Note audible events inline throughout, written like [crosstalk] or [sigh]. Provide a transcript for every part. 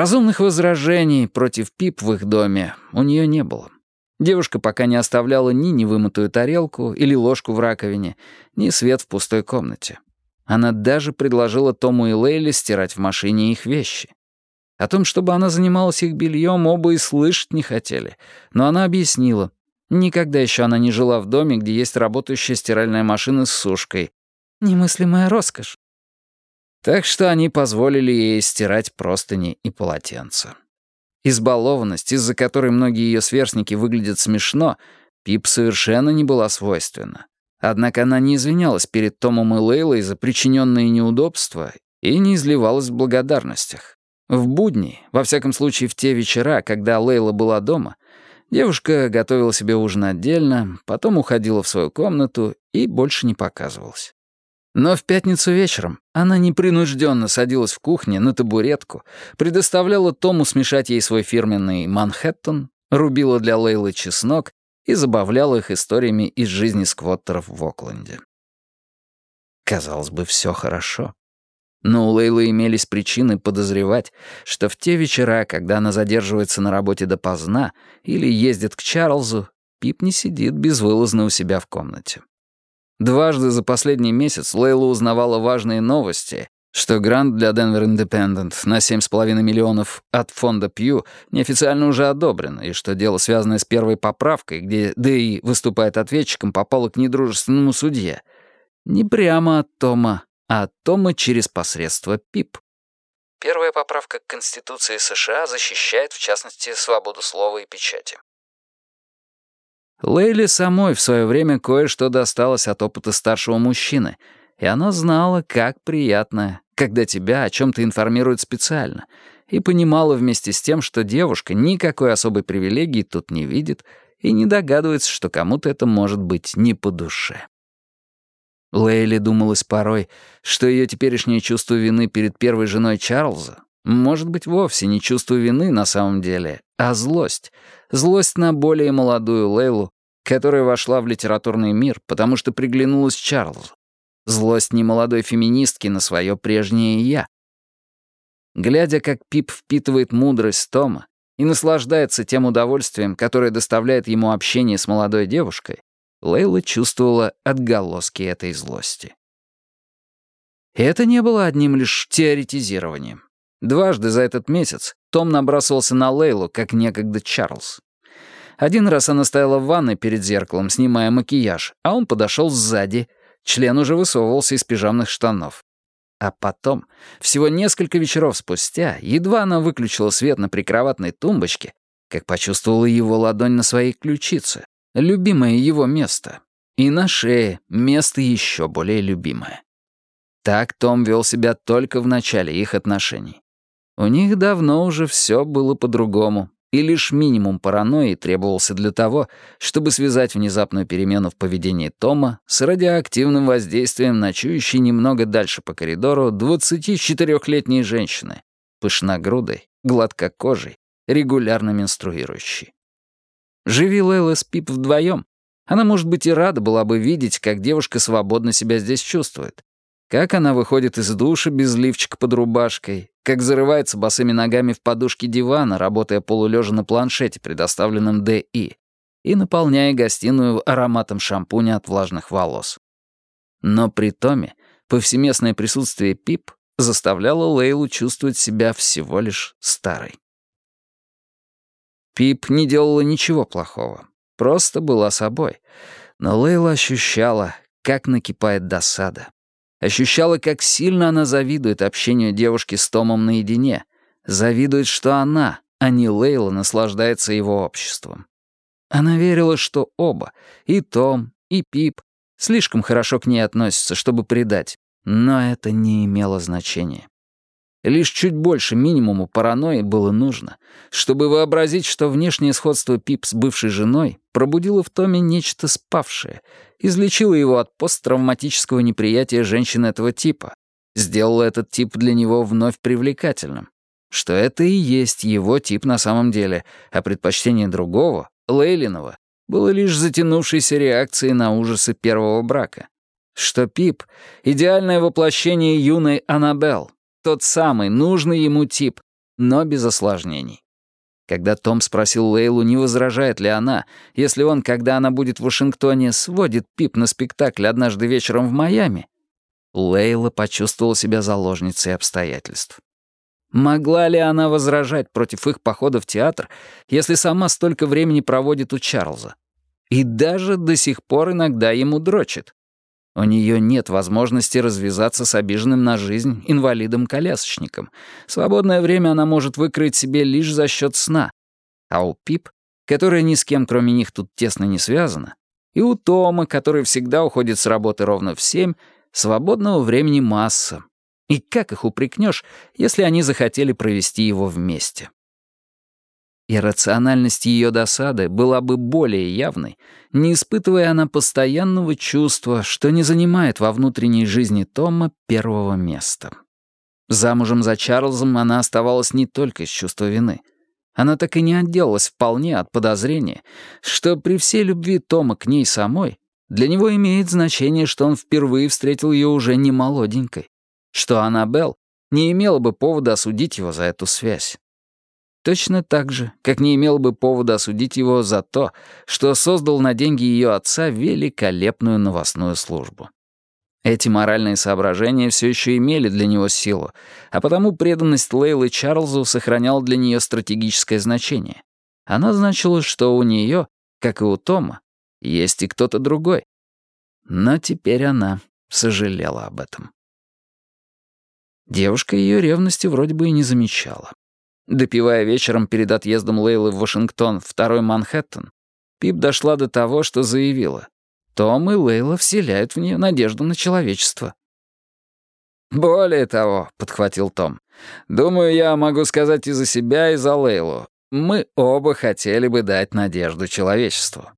Разумных возражений против Пип в их доме у нее не было. Девушка пока не оставляла ни невымытую тарелку или ложку в раковине, ни свет в пустой комнате. Она даже предложила Тому и Лейле стирать в машине их вещи. О том, чтобы она занималась их бельем, оба и слышать не хотели. Но она объяснила. Никогда еще она не жила в доме, где есть работающая стиральная машина с сушкой. Немыслимая роскошь. Так что они позволили ей стирать простыни и полотенца. Избалованность, из-за которой многие ее сверстники выглядят смешно, Пип совершенно не была свойственна. Однако она не извинялась перед Томом и Лейлой за причиненные неудобства и не изливалась в благодарностях. В будни, во всяком случае в те вечера, когда Лейла была дома, девушка готовила себе ужин отдельно, потом уходила в свою комнату и больше не показывалась. Но в пятницу вечером она непринужденно садилась в кухне на табуретку, предоставляла Тому смешать ей свой фирменный «Манхэттен», рубила для Лейлы чеснок и забавляла их историями из жизни сквоттеров в Окленде. Казалось бы, все хорошо. Но у Лейлы имелись причины подозревать, что в те вечера, когда она задерживается на работе допоздна или ездит к Чарльзу, Пип не сидит безвылазно у себя в комнате. Дважды за последний месяц Лейла узнавала важные новости, что грант для Denver Independent на 7,5 миллионов от фонда Пью неофициально уже одобрен, и что дело, связанное с первой поправкой, где Дэй выступает ответчиком, попало к недружественному судье. Не прямо от Тома, а от Тома через посредство ПИП. Первая поправка к Конституции США защищает, в частности, свободу слова и печати. Лейле самой в свое время кое-что досталось от опыта старшего мужчины, и она знала, как приятно, когда тебя о чем-то информируют специально, и понимала вместе с тем, что девушка никакой особой привилегии тут не видит и не догадывается, что кому-то это может быть не по душе. Лейли думалось порой, что ее теперешнее чувство вины перед первой женой Чарльза может быть вовсе не чувство вины на самом деле, а злость. Злость на более молодую Лейлу, которая вошла в литературный мир, потому что приглянулась Чарльзу. Злость немолодой феминистки на свое прежнее «я». Глядя, как Пип впитывает мудрость Тома и наслаждается тем удовольствием, которое доставляет ему общение с молодой девушкой, Лейла чувствовала отголоски этой злости. Это не было одним лишь теоретизированием. Дважды за этот месяц Том набрасывался на Лейлу, как некогда Чарльз. Один раз она стояла в ванной перед зеркалом, снимая макияж, а он подошел сзади. Член уже высовывался из пижамных штанов. А потом, всего несколько вечеров спустя, едва она выключила свет на прикроватной тумбочке, как почувствовала его ладонь на своей ключице, любимое его место, и на шее место еще более любимое. Так Том вел себя только в начале их отношений. У них давно уже все было по-другому, и лишь минимум паранойи требовался для того, чтобы связать внезапную перемену в поведении Тома с радиоактивным воздействием ночующей немного дальше по коридору 24-летней женщины, пышногрудой, гладкокожей, регулярно менструирующей. Живи Лейла с Пип вдвоем, она, может быть, и рада была бы видеть, как девушка свободно себя здесь чувствует. Как она выходит из душа без лифчика под рубашкой, как зарывается босыми ногами в подушке дивана, работая полулежа на планшете, предоставленном ДИ, и наполняя гостиную ароматом шампуня от влажных волос. Но при Томе повсеместное присутствие Пип заставляло Лейлу чувствовать себя всего лишь старой. Пип не делала ничего плохого, просто была собой. Но Лейла ощущала, как накипает досада, Ощущала, как сильно она завидует общению девушки с Томом наедине. Завидует, что она, а не Лейла, наслаждается его обществом. Она верила, что оба, и Том, и Пип, слишком хорошо к ней относятся, чтобы предать. Но это не имело значения. Лишь чуть больше минимуму паранойи было нужно, чтобы вообразить, что внешнее сходство Пип с бывшей женой пробудило в Томе нечто спавшее, излечило его от посттравматического неприятия женщин этого типа, сделало этот тип для него вновь привлекательным. Что это и есть его тип на самом деле, а предпочтение другого, Лейлиного, было лишь затянувшейся реакцией на ужасы первого брака. Что Пип — идеальное воплощение юной Аннабелл, тот самый нужный ему тип, но без осложнений. Когда Том спросил Лейлу, не возражает ли она, если он, когда она будет в Вашингтоне, сводит Пип на спектакль однажды вечером в Майами, Лейла почувствовала себя заложницей обстоятельств. Могла ли она возражать против их похода в театр, если сама столько времени проводит у Чарльза? И даже до сих пор иногда ему дрочит. У нее нет возможности развязаться с обиженным на жизнь инвалидом-колясочником. Свободное время она может выкроить себе лишь за счет сна. А у Пип, которая ни с кем кроме них тут тесно не связана, и у Тома, который всегда уходит с работы ровно в семь, свободного времени масса. И как их упрекнешь, если они захотели провести его вместе? Иррациональность ее досады была бы более явной, не испытывая она постоянного чувства, что не занимает во внутренней жизни Тома первого места. Замужем за Чарльзом она оставалась не только из чувства вины. Она так и не отделалась вполне от подозрения, что при всей любви Тома к ней самой для него имеет значение, что он впервые встретил ее уже не молоденькой, что Аннабелл не имела бы повода осудить его за эту связь. Точно так же, как не имел бы повода осудить его за то, что создал на деньги ее отца великолепную новостную службу. Эти моральные соображения все еще имели для него силу, а потому преданность Лейлы Чарльзу сохраняла для нее стратегическое значение. Она значила, что у нее, как и у Тома, есть и кто-то другой. Но теперь она сожалела об этом. Девушка ее ревности вроде бы и не замечала. Допивая вечером перед отъездом Лейлы в Вашингтон второй Манхэттен, Пип дошла до того, что заявила. Том и Лейла вселяют в нее надежду на человечество. «Более того», — подхватил Том, «думаю, я могу сказать и за себя, и за Лейлу. Мы оба хотели бы дать надежду человечеству».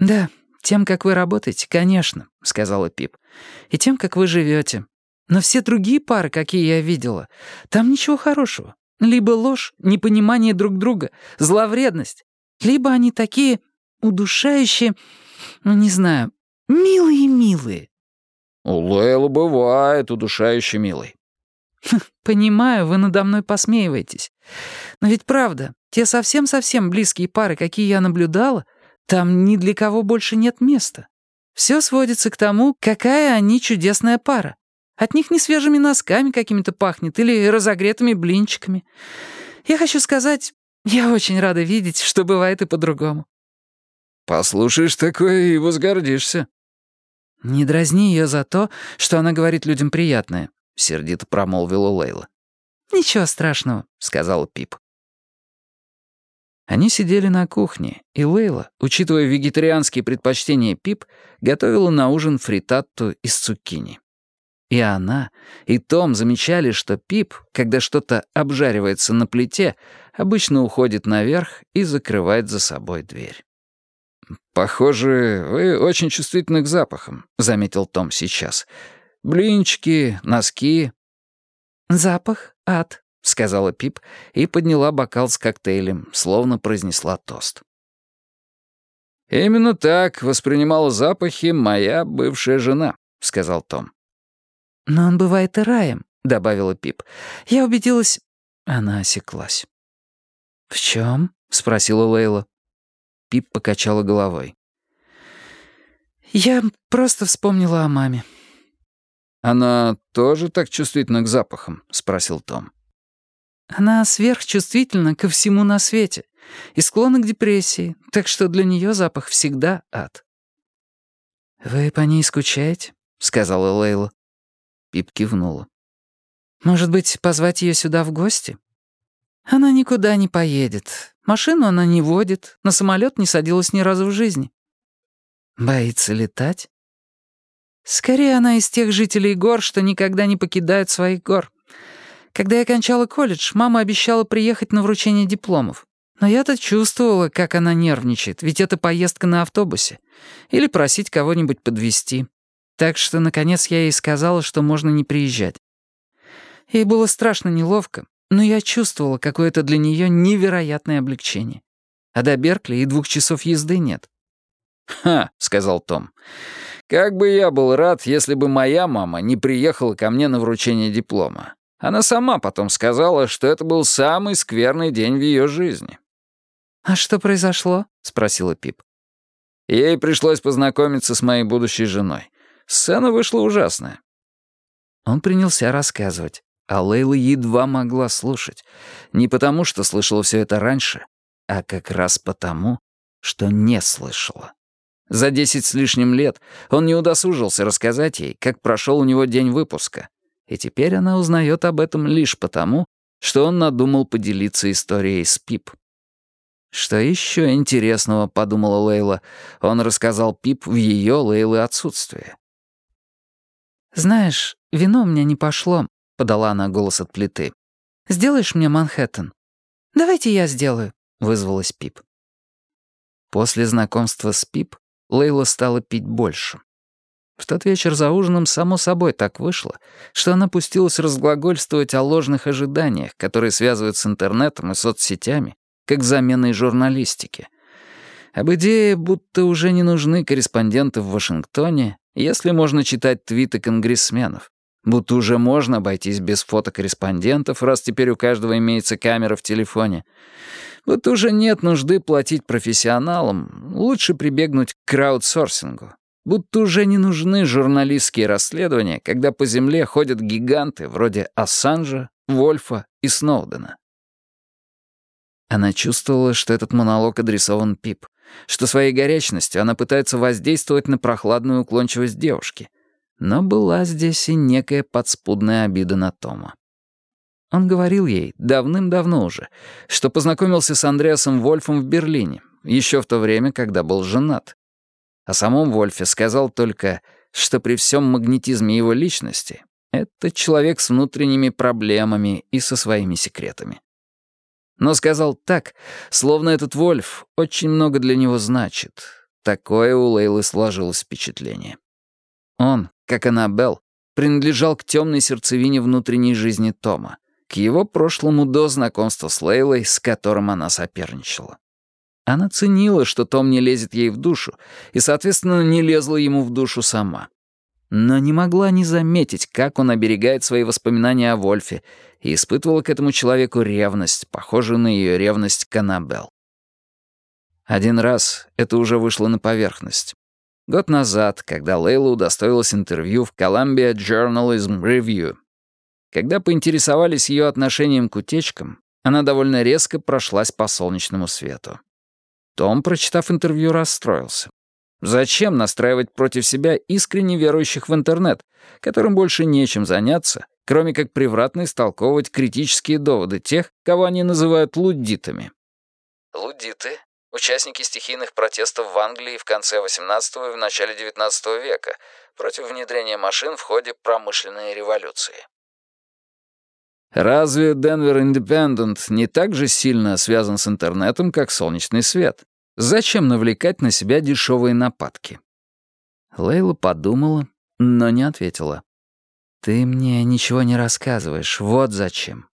«Да, тем, как вы работаете, конечно», — сказала Пип. «И тем, как вы живете. Но все другие пары, какие я видела, там ничего хорошего. Либо ложь, непонимание друг друга, зловредность. Либо они такие удушающие, ну, не знаю, милые-милые. У Лейла бывает удушающе милый. Понимаю, вы надо мной посмеиваетесь. Но ведь правда, те совсем-совсем близкие пары, какие я наблюдала, там ни для кого больше нет места. Все сводится к тому, какая они чудесная пара. От них не свежими носками какими-то пахнет или разогретыми блинчиками. Я хочу сказать, я очень рада видеть, что бывает и по-другому». «Послушаешь такое и возгордишься». «Не дразни ее за то, что она говорит людям приятное», — сердито промолвила Лейла. «Ничего страшного», — сказала Пип. Они сидели на кухне, и Лейла, учитывая вегетарианские предпочтения Пип, готовила на ужин фритатту из цукини. И она, и Том замечали, что Пип, когда что-то обжаривается на плите, обычно уходит наверх и закрывает за собой дверь. «Похоже, вы очень чувствительны к запахам», — заметил Том сейчас. «Блинчики, носки». «Запах — ад», — сказала Пип и подняла бокал с коктейлем, словно произнесла тост. «Именно так воспринимала запахи моя бывшая жена», — сказал Том. «Но он бывает и раем», — добавила Пип. «Я убедилась...» Она осеклась. «В чем?» — спросила Лейла. Пип покачала головой. «Я просто вспомнила о маме». «Она тоже так чувствительна к запахам?» — спросил Том. «Она сверхчувствительна ко всему на свете и склонна к депрессии, так что для нее запах всегда ад». «Вы по ней скучаете?» — сказала Лейла. Пип кивнула. «Может быть, позвать ее сюда в гости?» «Она никуда не поедет. Машину она не водит, на самолет не садилась ни разу в жизни». «Боится летать?» «Скорее она из тех жителей гор, что никогда не покидают своих гор. Когда я кончала колледж, мама обещала приехать на вручение дипломов. Но я-то чувствовала, как она нервничает, ведь это поездка на автобусе. Или просить кого-нибудь подвезти. Так что, наконец, я ей сказала, что можно не приезжать. Ей было страшно неловко, но я чувствовала какое-то для нее невероятное облегчение. А до Беркли и двух часов езды нет. «Ха», — сказал Том, — «как бы я был рад, если бы моя мама не приехала ко мне на вручение диплома. Она сама потом сказала, что это был самый скверный день в ее жизни. «А что произошло?» — спросила Пип. Ей пришлось познакомиться с моей будущей женой. Сцена вышла ужасная. Он принялся рассказывать, а Лейла едва могла слушать. Не потому, что слышала все это раньше, а как раз потому, что не слышала. За десять с лишним лет он не удосужился рассказать ей, как прошел у него день выпуска. И теперь она узнает об этом лишь потому, что он надумал поделиться историей с Пип. Что еще интересного, подумала Лейла, он рассказал Пип в ее Лейлы отсутствие. «Знаешь, вино меня не пошло», — подала она голос от плиты. «Сделаешь мне Манхэттен?» «Давайте я сделаю», — вызвалась Пип. После знакомства с Пип Лейла стала пить больше. В тот вечер за ужином само собой так вышло, что она пустилась разглагольствовать о ложных ожиданиях, которые связывают с интернетом и соцсетями, как заменой журналистики. Об идее, будто уже не нужны корреспонденты в Вашингтоне, если можно читать твиты конгрессменов. Будто уже можно обойтись без фотокорреспондентов, раз теперь у каждого имеется камера в телефоне. Будто уже нет нужды платить профессионалам, лучше прибегнуть к краудсорсингу. Будто уже не нужны журналистские расследования, когда по земле ходят гиганты вроде Ассанжа, Вольфа и Сноудена. Она чувствовала, что этот монолог адресован Пип, что своей горячностью она пытается воздействовать на прохладную уклончивость девушки. Но была здесь и некая подспудная обида на Тома. Он говорил ей, давным-давно уже, что познакомился с Андреасом Вольфом в Берлине, еще в то время, когда был женат. О самом Вольфе сказал только, что при всем магнетизме его личности это человек с внутренними проблемами и со своими секретами но сказал так, словно этот Вольф очень много для него значит. Такое у Лейлы сложилось впечатление. Он, как Аннабелл, принадлежал к темной сердцевине внутренней жизни Тома, к его прошлому до знакомства с Лейлой, с которым она соперничала. Она ценила, что Том не лезет ей в душу, и, соответственно, не лезла ему в душу сама но не могла не заметить, как он оберегает свои воспоминания о Вольфе, и испытывала к этому человеку ревность, похожую на ее ревность к Аннабелл. Один раз это уже вышло на поверхность. Год назад, когда Лейла удостоилась интервью в Columbia Journalism Review. Когда поинтересовались ее отношением к утечкам, она довольно резко прошлась по солнечному свету. Том, прочитав интервью, расстроился. Зачем настраивать против себя искренне верующих в интернет, которым больше нечем заняться, кроме как превратно истолковывать критические доводы тех, кого они называют луддитами? Луддиты — участники стихийных протестов в Англии в конце XVIII и в начале XIX века против внедрения машин в ходе промышленной революции. Разве Денвер Индепендент не так же сильно связан с интернетом, как солнечный свет? Зачем навлекать на себя дешевые нападки? Лейла подумала, но не ответила. «Ты мне ничего не рассказываешь, вот зачем».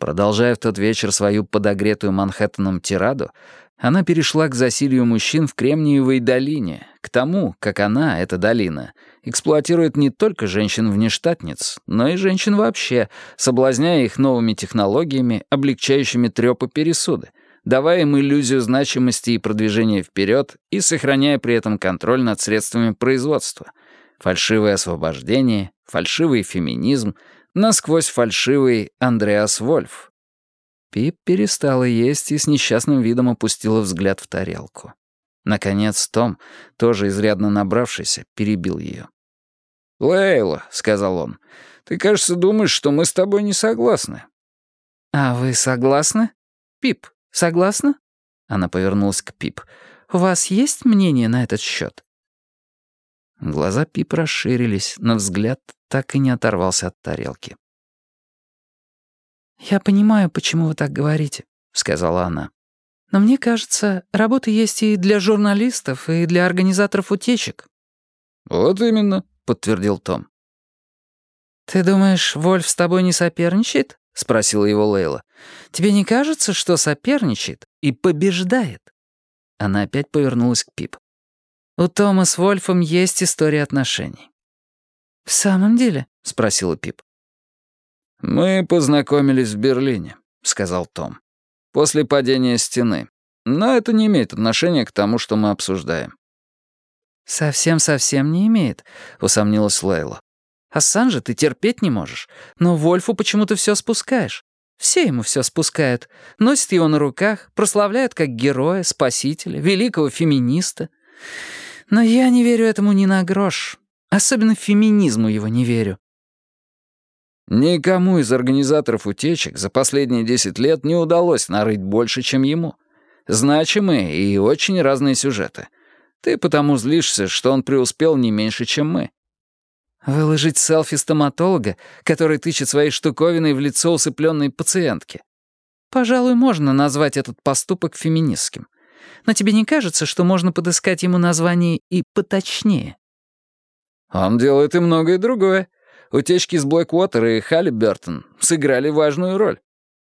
Продолжая в тот вечер свою подогретую Манхэттеном тираду, она перешла к засилию мужчин в Кремниевой долине, к тому, как она, эта долина, эксплуатирует не только женщин-внештатниц, но и женщин вообще, соблазняя их новыми технологиями, облегчающими трёпы пересуды, давая им иллюзию значимости и продвижения вперед и сохраняя при этом контроль над средствами производства. Фальшивое освобождение, фальшивый феминизм, насквозь фальшивый Андреас Вольф. Пип перестала есть и с несчастным видом опустила взгляд в тарелку. Наконец Том, тоже изрядно набравшийся, перебил ее. «Лейла», — сказал он, — «ты, кажется, думаешь, что мы с тобой не согласны». «А вы согласны? Пип?» Согласна?» Она повернулась к Пип. «У вас есть мнение на этот счет?» Глаза Пип расширились, но взгляд так и не оторвался от тарелки. «Я понимаю, почему вы так говорите», — сказала она. «Но мне кажется, работа есть и для журналистов, и для организаторов утечек». «Вот именно», — подтвердил Том. «Ты думаешь, Вольф с тобой не соперничает?» — спросила его Лейла. «Тебе не кажется, что соперничает и побеждает?» Она опять повернулась к Пип. «У Тома с Вольфом есть история отношений». «В самом деле?» — спросила Пип. «Мы познакомились в Берлине», — сказал Том. «После падения стены. Но это не имеет отношения к тому, что мы обсуждаем». «Совсем-совсем не имеет», — усомнилась Лейла. «Ассанжа ты терпеть не можешь, но Вольфу почему-то все спускаешь. Все ему все спускают, носят его на руках, прославляют как героя, спасителя, великого феминиста. Но я не верю этому ни на грош. Особенно феминизму его не верю. Никому из организаторов утечек за последние 10 лет не удалось нарыть больше, чем ему. Значимые и очень разные сюжеты. Ты потому злишься, что он преуспел не меньше, чем мы. Выложить селфи стоматолога, который тычет своей штуковиной в лицо усыпленной пациентки. Пожалуй, можно назвать этот поступок феминистским. Но тебе не кажется, что можно подыскать ему название и поточнее? Он делает и многое другое. Утечки из Блэквотер и Халли Бертон сыграли важную роль.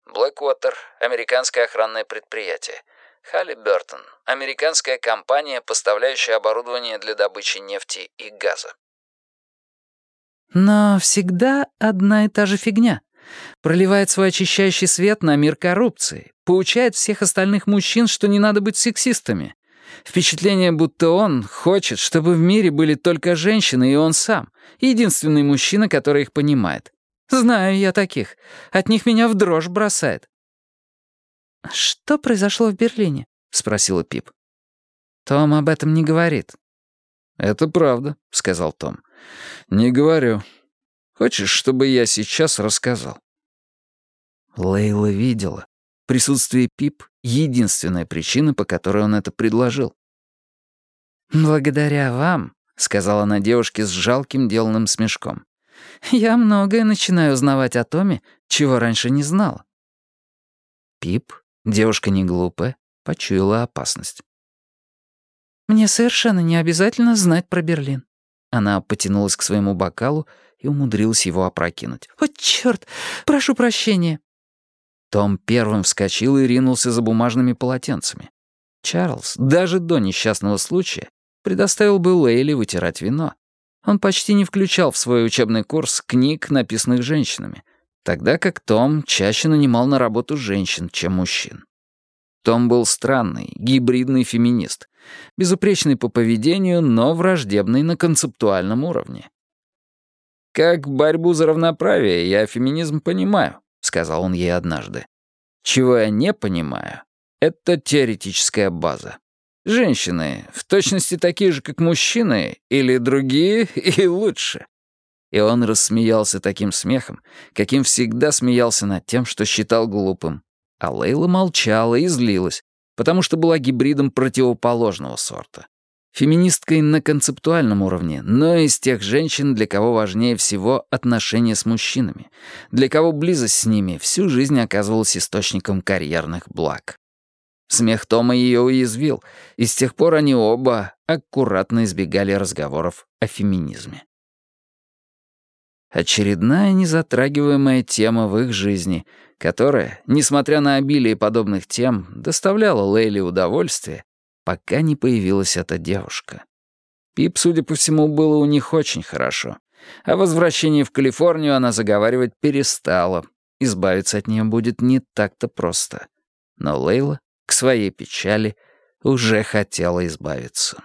Блэквотер — американское охранное предприятие. Халли Бертон — американская компания, поставляющая оборудование для добычи нефти и газа. Но всегда одна и та же фигня. Проливает свой очищающий свет на мир коррупции, поучает всех остальных мужчин, что не надо быть сексистами, Впечатление, будто он хочет, чтобы в мире были только женщины и он сам, единственный мужчина, который их понимает. Знаю я таких. От них меня в дрожь бросает. «Что произошло в Берлине?» — спросила Пип. «Том об этом не говорит». «Это правда», — сказал Том. «Не говорю. Хочешь, чтобы я сейчас рассказал?» Лейла видела. Присутствие Пип — единственная причина, по которой он это предложил. «Благодаря вам», — сказала она девушке с жалким деланным смешком, «я многое начинаю узнавать о Томе, чего раньше не знала». Пип, девушка не глупая, почуяла опасность. «Мне совершенно не обязательно знать про Берлин». Она потянулась к своему бокалу и умудрилась его опрокинуть. «О, чёрт! Прошу прощения!» Том первым вскочил и ринулся за бумажными полотенцами. Чарльз, даже до несчастного случая, предоставил бы Лейли вытирать вино. Он почти не включал в свой учебный курс книг, написанных женщинами, тогда как Том чаще нанимал на работу женщин, чем мужчин. Том был странный, гибридный феминист, безупречный по поведению, но враждебный на концептуальном уровне. Как борьбу за равноправие я феминизм понимаю, — сказал он ей однажды. «Чего я не понимаю, это теоретическая база. Женщины в точности такие же, как мужчины, или другие, [laughs] и лучше». И он рассмеялся таким смехом, каким всегда смеялся над тем, что считал глупым. А Лейла молчала и злилась, потому что была гибридом противоположного сорта. Феминисткой на концептуальном уровне, но из тех женщин, для кого важнее всего отношения с мужчинами, для кого близость с ними всю жизнь оказывалась источником карьерных благ. Смех Тома ее уязвил, и с тех пор они оба аккуратно избегали разговоров о феминизме. Очередная незатрагиваемая тема в их жизни, которая, несмотря на обилие подобных тем, доставляла Лейли удовольствие, пока не появилась эта девушка. Пип, судя по всему, было у них очень хорошо. О возвращении в Калифорнию она заговаривать перестала. Избавиться от нее будет не так-то просто. Но Лейла, к своей печали, уже хотела избавиться.